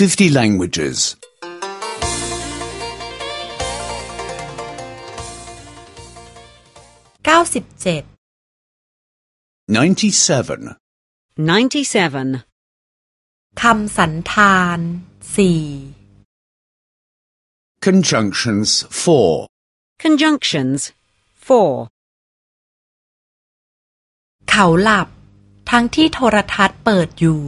50 languages. 97 97. 97. คำสันธานสี่ Conjunctions 4. Conjunctions 4. เขาหลับ ทั้งที่โทรทัศน์เปิดอยู่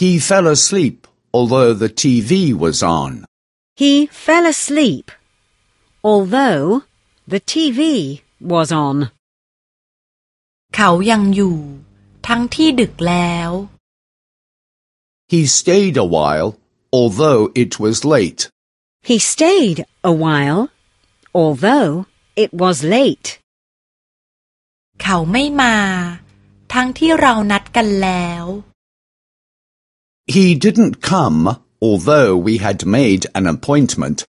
He fell asleep although the TV was on. He fell asleep, although the TV was on. เขายังอยู่ ทั้งที่ดึกแล้ว He stayed a while although it was late. He stayed a while, although it was late. เขาไม่มา ทั้งที่เรานัดกันแล้ว He didn't come although we had made an appointment.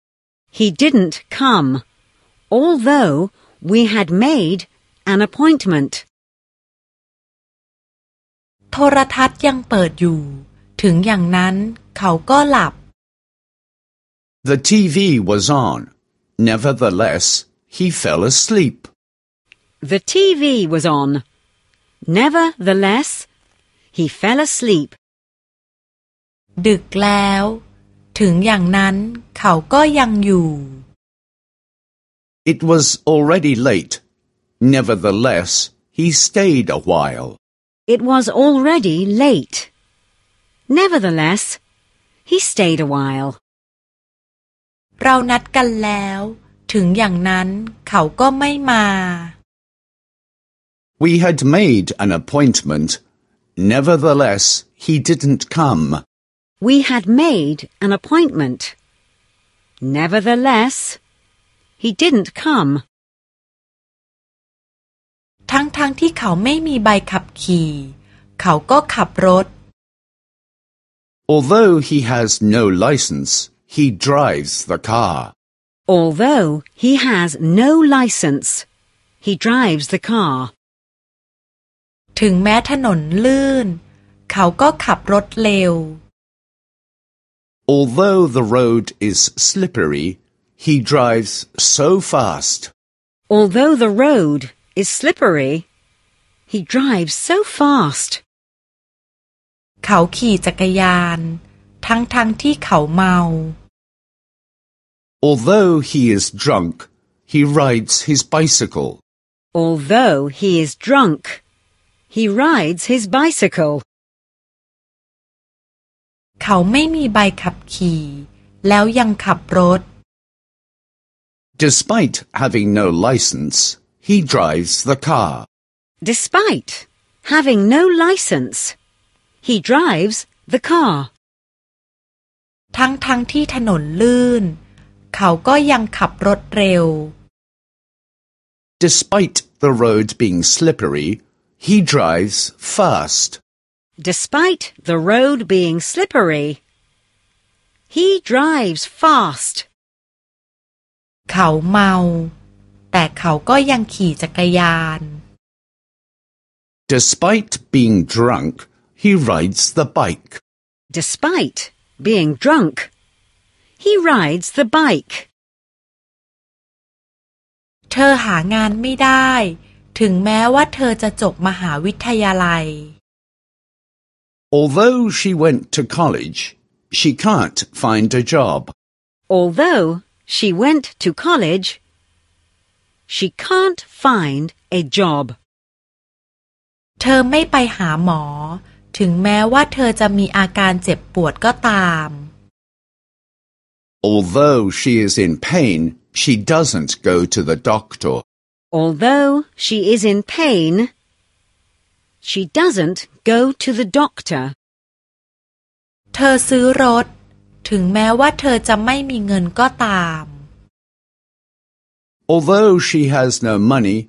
He didn't come, although we had made an appointment. โทรทัศน์ยังเปิดอยู่ ถึงอย่างนั้นเขาก็หลับ The TV was on. Nevertheless, he fell asleep. The TV was on. Nevertheless, he fell asleep. ดึกแล้ว ถึงอย่างนั้นเขาก็ยังอยู่ It was already late. Nevertheless, he stayed a while. It was already late. Nevertheless, he stayed a while. เรานัดกันแล้ว ถึงอย่างนั้นเขาก็ไม่มา We had made an appointment. Nevertheless, he didn't come. We had made an appointment. Nevertheless, he didn't come. ทั้งๆทที่เขาไม่มีใบขับขี่ เขาก็ขับรถ Although he has no license, he drives the car. Although he has no license, he drives the car. ถึงแม้ถนนลื่น เขาก็ขับรถเร็ว Although the road is slippery, he drives so fast. Although the road is slippery, he drives so fast. เขาขี่จักรยาน ทั้งๆทที่เขาเมา Although he is drunk, he rides his bicycle. Although he is drunk, he rides his bicycle. เขาไม่มีใบขับขี่ แล้วยังขับรถ Despite having no license, he drives the car. Despite having no license, he drives the car. ทั้งๆทที่ถนนลื่น เขาก็ยังขับรถเร็ว Despite the road being slippery, he drives fast. Despite the road being slippery, he drives fast. เขาเมา แต่เขาก็ยังขี่จักรยาน Despite being drunk, he rides the bike. Despite being drunk, he rides the bike. เธอหางานไม่ได้ ถึงแม้ว่าเธอจะจบมหาวิทยาลัย Although she went to college, she can't find a job. Although she went to college, she can't find a job. เธอไม่ไปหาหมอ ถึงแม้ว่าเธอจะมีอาการเจ็บปวดก็ตาม Although she is in pain, she doesn't go to the doctor. Although she is in pain, she doesn't go to the doctor. เธอซื้อรถ ถึงแม้ว่าเธอจะไม่มีเงินก็ตาม Although she has no money,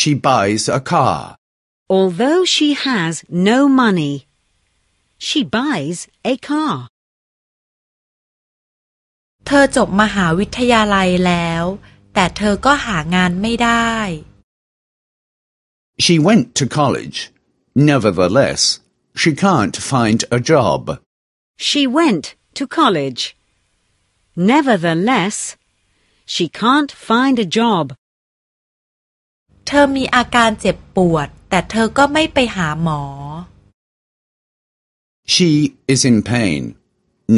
she buys a car. Although she has no money, she buys a car. เธอจบมหาวิทยาลัยแล้ว แต่เธอก็หางานไม่ได้ She went to college. Nevertheless, she can't find a job. she went to college. Nevertheless, she can't find a job. เธอมีอาการเจ็บปวด แต่เธอก็ไม่ไปหาหมอ She is in pain.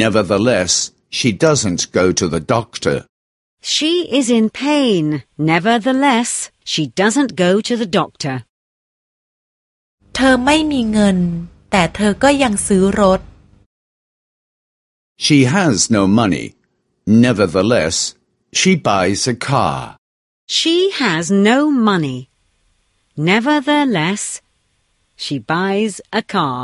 Nevertheless, she doesn't go to the doctor. She is in pain. Nevertheless, she doesn't go to the doctor. เธอไม่มีเงิน แต่เธอก็ยังซื้อรถ She has no money. Nevertheless, she buys a car. She has no money. Nevertheless, she buys a car.